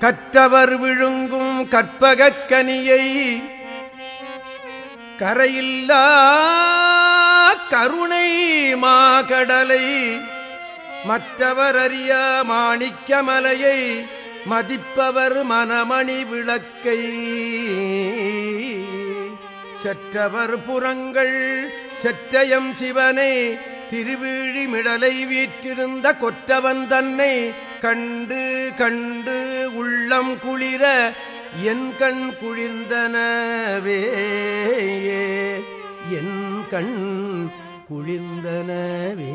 கற்றவர் விழுங்கும் கற்பகக் கனியை கரையில்லா கருணை மாகடலை மற்றவர் அறிய மாணிக்கமலையை மதிப்பவர் மனமணி விளக்கை. செற்றவர் புறங்கள் செற்றயம் சிவனை திருவிழிமிடலை வீற்றிருந்த கொற்றவன் தன்னை கண்டு கண்டு உள்ளம் குளிர என் கண் குளிர்ந்தனவே. என் கண் குளிர்ந்தனவே.